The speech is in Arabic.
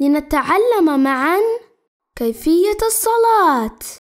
لنتعلم معا كيفية الصلاة.